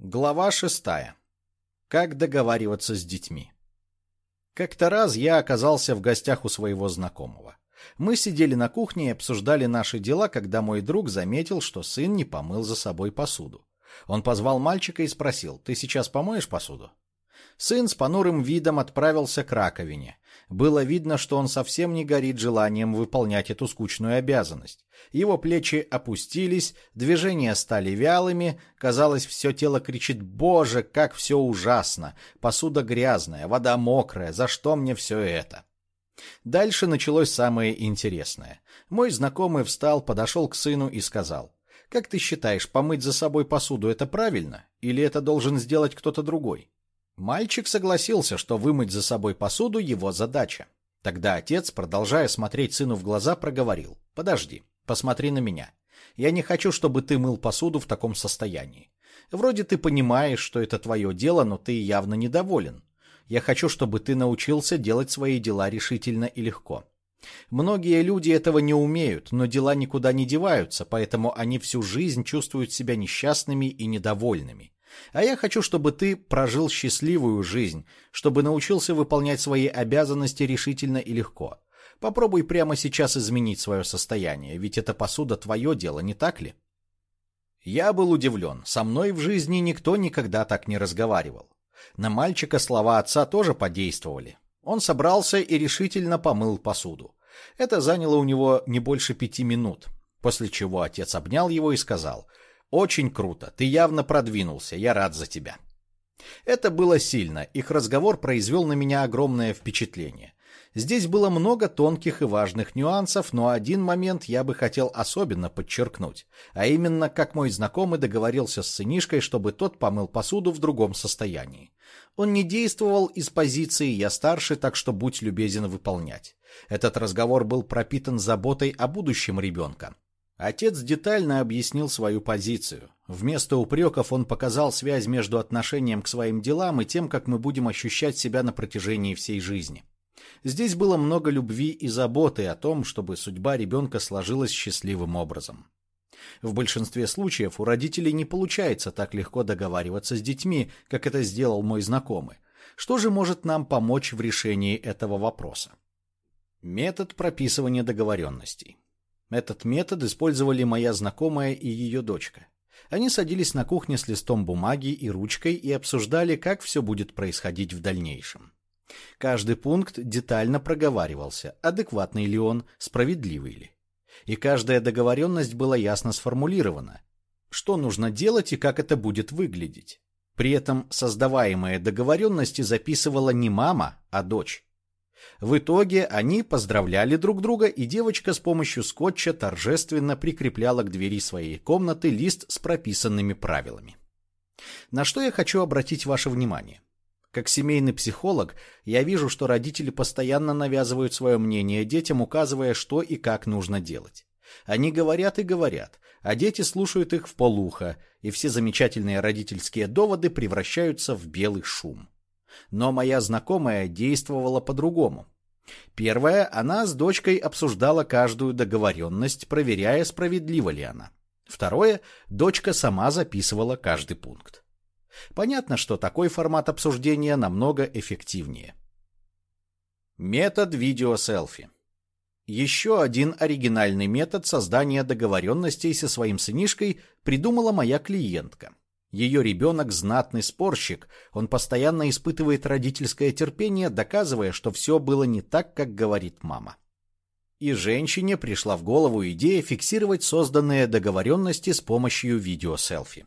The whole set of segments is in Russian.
Глава шестая. Как договариваться с детьми. Как-то раз я оказался в гостях у своего знакомого. Мы сидели на кухне и обсуждали наши дела, когда мой друг заметил, что сын не помыл за собой посуду. Он позвал мальчика и спросил, «Ты сейчас помоешь посуду?» Сын с понурым видом отправился к раковине. Было видно, что он совсем не горит желанием выполнять эту скучную обязанность. Его плечи опустились, движения стали вялыми, казалось, все тело кричит «Боже, как все ужасно! Посуда грязная, вода мокрая, за что мне все это?» Дальше началось самое интересное. Мой знакомый встал, подошел к сыну и сказал, «Как ты считаешь, помыть за собой посуду – это правильно? Или это должен сделать кто-то другой?» Мальчик согласился, что вымыть за собой посуду – его задача. Тогда отец, продолжая смотреть сыну в глаза, проговорил. «Подожди, посмотри на меня. Я не хочу, чтобы ты мыл посуду в таком состоянии. Вроде ты понимаешь, что это твое дело, но ты явно недоволен. Я хочу, чтобы ты научился делать свои дела решительно и легко. Многие люди этого не умеют, но дела никуда не деваются, поэтому они всю жизнь чувствуют себя несчастными и недовольными. А я хочу, чтобы ты прожил счастливую жизнь, чтобы научился выполнять свои обязанности решительно и легко. Попробуй прямо сейчас изменить свое состояние, ведь эта посуда твое дело, не так ли? Я был удивлен. Со мной в жизни никто никогда так не разговаривал. На мальчика слова отца тоже подействовали. Он собрался и решительно помыл посуду. Это заняло у него не больше пяти минут, после чего отец обнял его и сказал — очень круто. Ты явно продвинулся. Я рад за тебя. Это было сильно. Их разговор произвел на меня огромное впечатление. Здесь было много тонких и важных нюансов, но один момент я бы хотел особенно подчеркнуть, а именно, как мой знакомый договорился с сынишкой, чтобы тот помыл посуду в другом состоянии. Он не действовал из позиции «я старше, так что будь любезен выполнять». Этот разговор был пропитан заботой о будущем ребенка. Отец детально объяснил свою позицию. Вместо упреков он показал связь между отношением к своим делам и тем, как мы будем ощущать себя на протяжении всей жизни. Здесь было много любви и заботы о том, чтобы судьба ребенка сложилась счастливым образом. В большинстве случаев у родителей не получается так легко договариваться с детьми, как это сделал мой знакомый. Что же может нам помочь в решении этого вопроса? Метод прописывания договоренностей. Этот метод использовали моя знакомая и ее дочка. Они садились на кухне с листом бумаги и ручкой и обсуждали, как все будет происходить в дальнейшем. Каждый пункт детально проговаривался, адекватный ли он, справедливый ли. И каждая договоренность была ясно сформулирована. Что нужно делать и как это будет выглядеть. При этом создаваемые договоренности записывала не мама, а дочь. В итоге они поздравляли друг друга, и девочка с помощью скотча торжественно прикрепляла к двери своей комнаты лист с прописанными правилами. На что я хочу обратить ваше внимание. Как семейный психолог, я вижу, что родители постоянно навязывают свое мнение детям, указывая, что и как нужно делать. Они говорят и говорят, а дети слушают их в полухо, и все замечательные родительские доводы превращаются в белый шум. Но моя знакомая действовала по-другому. Первое, она с дочкой обсуждала каждую договоренность, проверяя, справедлива ли она. Второе, дочка сама записывала каждый пункт. Понятно, что такой формат обсуждения намного эффективнее. Метод видеоселфи. Еще один оригинальный метод создания договоренностей со своим сынишкой придумала моя клиентка. Ее ребенок знатный спорщик, он постоянно испытывает родительское терпение, доказывая, что все было не так, как говорит мама. И женщине пришла в голову идея фиксировать созданные договоренности с помощью видеоселфи.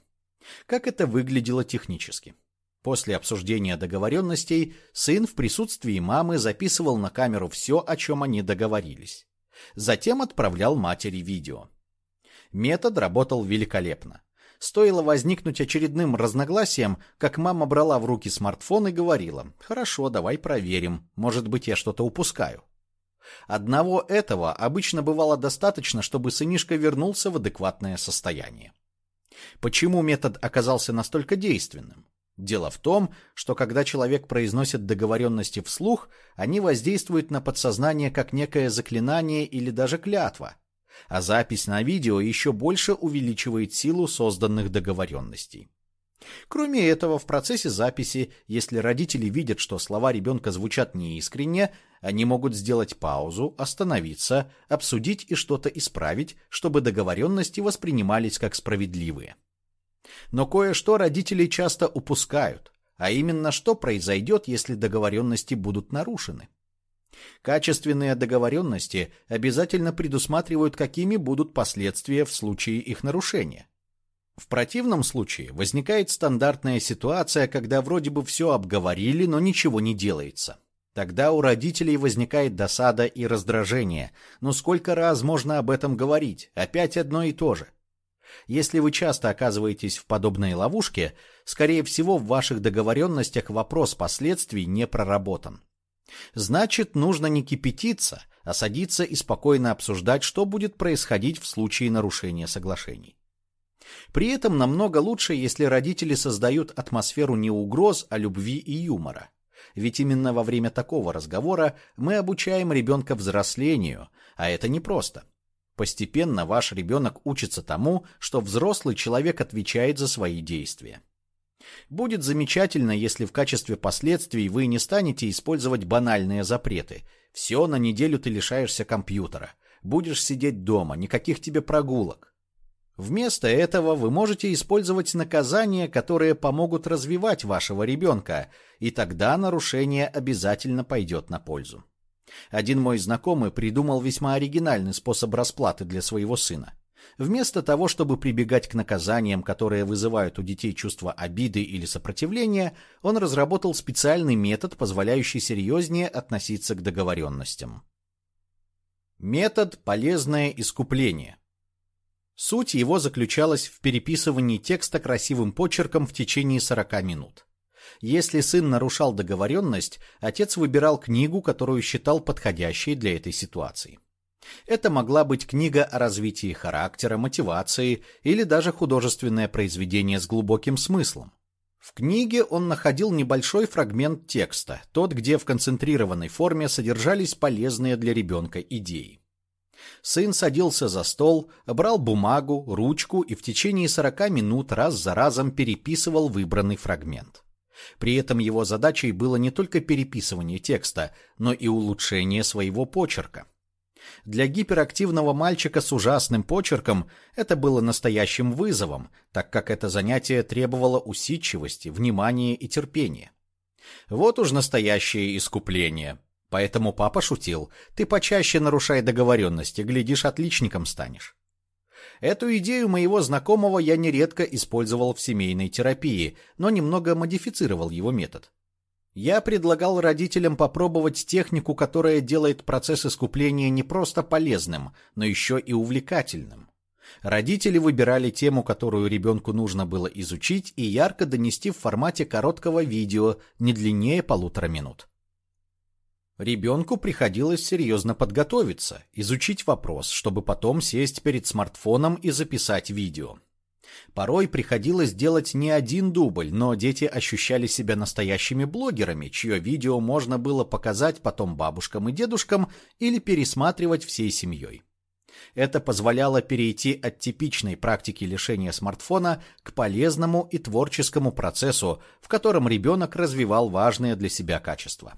Как это выглядело технически? После обсуждения договоренностей сын в присутствии мамы записывал на камеру все, о чем они договорились. Затем отправлял матери видео. Метод работал великолепно. Стоило возникнуть очередным разногласием, как мама брала в руки смартфон и говорила, «Хорошо, давай проверим, может быть, я что-то упускаю». Одного этого обычно бывало достаточно, чтобы сынишка вернулся в адекватное состояние. Почему метод оказался настолько действенным? Дело в том, что когда человек произносит договоренности вслух, они воздействуют на подсознание как некое заклинание или даже клятва, а запись на видео еще больше увеличивает силу созданных договоренностей. Кроме этого, в процессе записи, если родители видят, что слова ребенка звучат неискренне, они могут сделать паузу, остановиться, обсудить и что-то исправить, чтобы договоренности воспринимались как справедливые. Но кое-что родители часто упускают, а именно что произойдет, если договоренности будут нарушены. Качественные договоренности обязательно предусматривают, какими будут последствия в случае их нарушения. В противном случае возникает стандартная ситуация, когда вроде бы все обговорили, но ничего не делается. Тогда у родителей возникает досада и раздражение. Но сколько раз можно об этом говорить? Опять одно и то же. Если вы часто оказываетесь в подобной ловушке, скорее всего в ваших договоренностях вопрос последствий не проработан. Значит, нужно не кипятиться, а садиться и спокойно обсуждать, что будет происходить в случае нарушения соглашений. При этом намного лучше, если родители создают атмосферу не угроз, а любви и юмора. Ведь именно во время такого разговора мы обучаем ребенка взрослению, а это непросто. Постепенно ваш ребенок учится тому, что взрослый человек отвечает за свои действия. Будет замечательно, если в качестве последствий вы не станете использовать банальные запреты. Все, на неделю ты лишаешься компьютера. Будешь сидеть дома, никаких тебе прогулок. Вместо этого вы можете использовать наказания, которые помогут развивать вашего ребенка, и тогда нарушение обязательно пойдет на пользу. Один мой знакомый придумал весьма оригинальный способ расплаты для своего сына. Вместо того, чтобы прибегать к наказаниям, которые вызывают у детей чувство обиды или сопротивления, он разработал специальный метод, позволяющий серьезнее относиться к договоренностям. Метод «полезное искупление». Суть его заключалась в переписывании текста красивым почерком в течение 40 минут. Если сын нарушал договоренность, отец выбирал книгу, которую считал подходящей для этой ситуации. Это могла быть книга о развитии характера, мотивации или даже художественное произведение с глубоким смыслом. В книге он находил небольшой фрагмент текста, тот, где в концентрированной форме содержались полезные для ребенка идеи. Сын садился за стол, брал бумагу, ручку и в течение 40 минут раз за разом переписывал выбранный фрагмент. При этом его задачей было не только переписывание текста, но и улучшение своего почерка. Для гиперактивного мальчика с ужасным почерком это было настоящим вызовом, так как это занятие требовало усидчивости, внимания и терпения. Вот уж настоящее искупление. Поэтому папа шутил, ты почаще нарушай договоренности, глядишь, отличником станешь. Эту идею моего знакомого я нередко использовал в семейной терапии, но немного модифицировал его метод. Я предлагал родителям попробовать технику, которая делает процесс искупления не просто полезным, но еще и увлекательным. Родители выбирали тему, которую ребенку нужно было изучить и ярко донести в формате короткого видео, не длиннее полутора минут. Ребенку приходилось серьезно подготовиться, изучить вопрос, чтобы потом сесть перед смартфоном и записать видео. Порой приходилось делать не один дубль, но дети ощущали себя настоящими блогерами, чье видео можно было показать потом бабушкам и дедушкам или пересматривать всей семьей. Это позволяло перейти от типичной практики лишения смартфона к полезному и творческому процессу, в котором ребенок развивал важные для себя качества.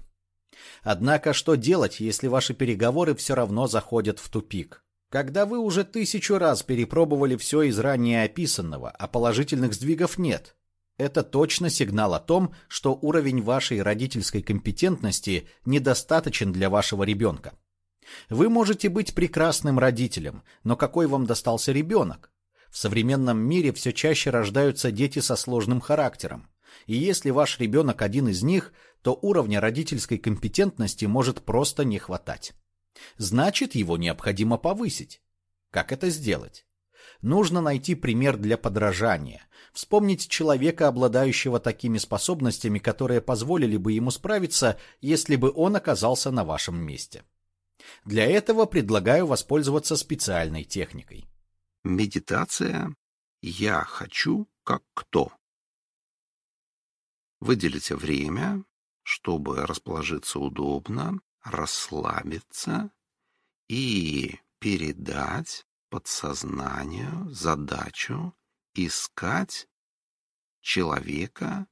Однако что делать, если ваши переговоры все равно заходят в тупик? Когда вы уже тысячу раз перепробовали все из ранее описанного, а положительных сдвигов нет, это точно сигнал о том, что уровень вашей родительской компетентности недостаточен для вашего ребенка. Вы можете быть прекрасным родителем, но какой вам достался ребенок? В современном мире все чаще рождаются дети со сложным характером. И если ваш ребенок один из них, то уровня родительской компетентности может просто не хватать. Значит, его необходимо повысить. Как это сделать? Нужно найти пример для подражания, вспомнить человека, обладающего такими способностями, которые позволили бы ему справиться, если бы он оказался на вашем месте. Для этого предлагаю воспользоваться специальной техникой. Медитация «Я хочу как кто». Выделите время, чтобы расположиться удобно, расслабиться и передать подсознанию задачу искать человека,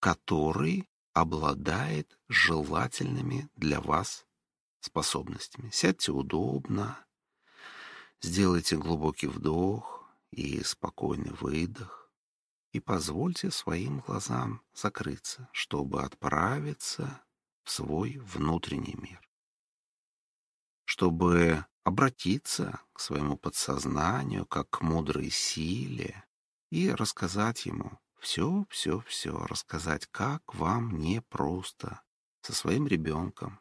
который обладает желательными для вас способностями. Сядьте удобно, сделайте глубокий вдох и спокойный выдох, и позвольте своим глазам закрыться, чтобы отправиться свой внутренний мир. Чтобы обратиться к своему подсознанию как к мудрой силе и рассказать ему все, все, все, рассказать, как вам непросто со своим ребенком.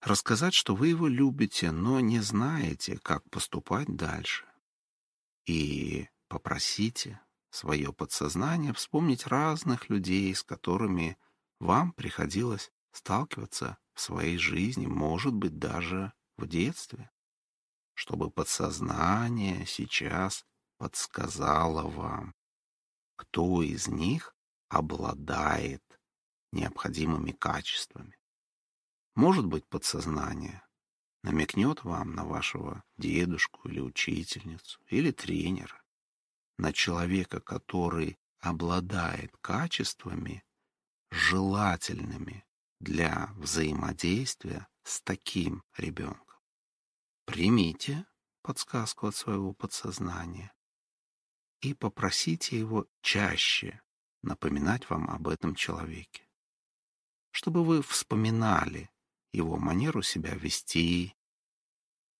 Рассказать, что вы его любите, но не знаете, как поступать дальше. И попросите свое подсознание вспомнить разных людей, с которыми вам приходилось сталкиваться в своей жизни, может быть, даже в детстве, чтобы подсознание сейчас подсказало вам, кто из них обладает необходимыми качествами. Может быть, подсознание намекнет вам на вашего дедушку или учительницу, или тренера, на человека, который обладает качествами, желательными для взаимодействия с таким ребенком. Примите подсказку от своего подсознания и попросите его чаще напоминать вам об этом человеке, чтобы вы вспоминали его манеру себя вести,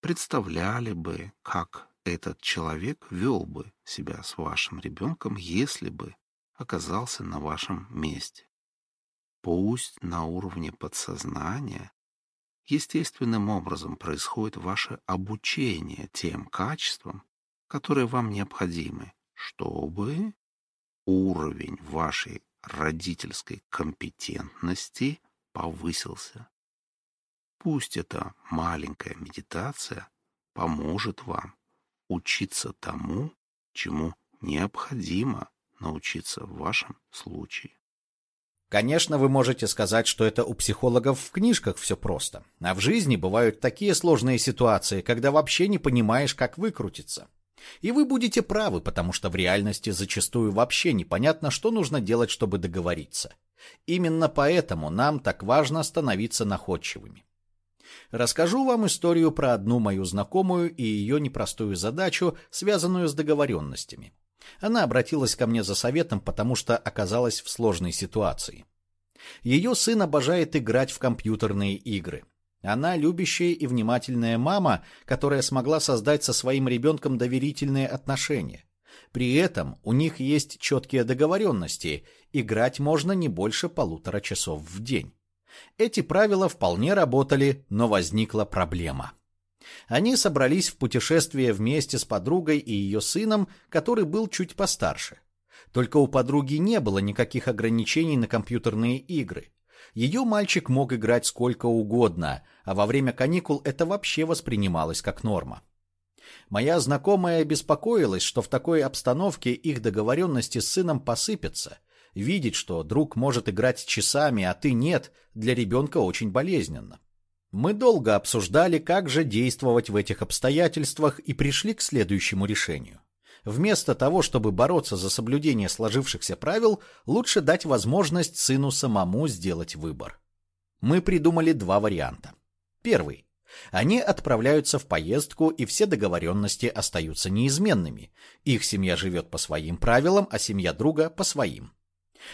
представляли бы, как этот человек вел бы себя с вашим ребенком, если бы оказался на вашем месте. Пусть на уровне подсознания естественным образом происходит ваше обучение тем качествам, которые вам необходимы, чтобы уровень вашей родительской компетентности повысился. Пусть эта маленькая медитация поможет вам учиться тому, чему необходимо научиться в вашем случае. Конечно, вы можете сказать, что это у психологов в книжках все просто. А в жизни бывают такие сложные ситуации, когда вообще не понимаешь, как выкрутиться. И вы будете правы, потому что в реальности зачастую вообще непонятно, что нужно делать, чтобы договориться. Именно поэтому нам так важно становиться находчивыми. Расскажу вам историю про одну мою знакомую и ее непростую задачу, связанную с договоренностями. Она обратилась ко мне за советом, потому что оказалась в сложной ситуации. Ее сын обожает играть в компьютерные игры. Она любящая и внимательная мама, которая смогла создать со своим ребенком доверительные отношения. При этом у них есть четкие договоренности, играть можно не больше полутора часов в день. Эти правила вполне работали, но возникла проблема. Они собрались в путешествие вместе с подругой и ее сыном, который был чуть постарше. Только у подруги не было никаких ограничений на компьютерные игры. Ее мальчик мог играть сколько угодно, а во время каникул это вообще воспринималось как норма. Моя знакомая беспокоилась, что в такой обстановке их договоренности с сыном посыпятся. Видеть, что друг может играть часами, а ты нет, для ребенка очень болезненно. Мы долго обсуждали, как же действовать в этих обстоятельствах и пришли к следующему решению. Вместо того, чтобы бороться за соблюдение сложившихся правил, лучше дать возможность сыну самому сделать выбор. Мы придумали два варианта. Первый. Они отправляются в поездку, и все договоренности остаются неизменными. Их семья живет по своим правилам, а семья друга по своим.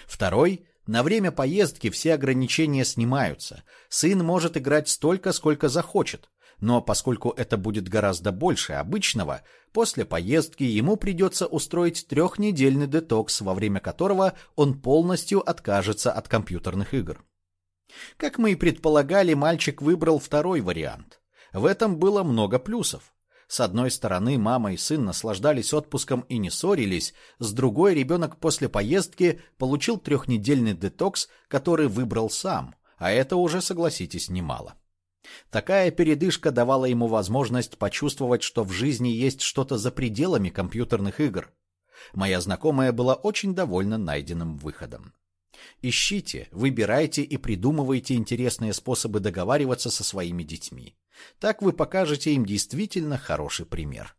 Второй на время поездки все ограничения снимаются. Сын может играть столько, сколько захочет. Но поскольку это будет гораздо больше обычного, после поездки ему придется устроить трехнедельный детокс, во время которого он полностью откажется от компьютерных игр. Как мы и предполагали, мальчик выбрал второй вариант. В этом было много плюсов. С одной стороны, мама и сын наслаждались отпуском и не ссорились, с другой ребенок после поездки получил трехнедельный детокс, который выбрал сам, а это уже, согласитесь, немало. Такая передышка давала ему возможность почувствовать, что в жизни есть что-то за пределами компьютерных игр. Моя знакомая была очень довольна найденным выходом. Ищите, выбирайте и придумывайте интересные способы договариваться со своими детьми. Так вы покажете им действительно хороший пример.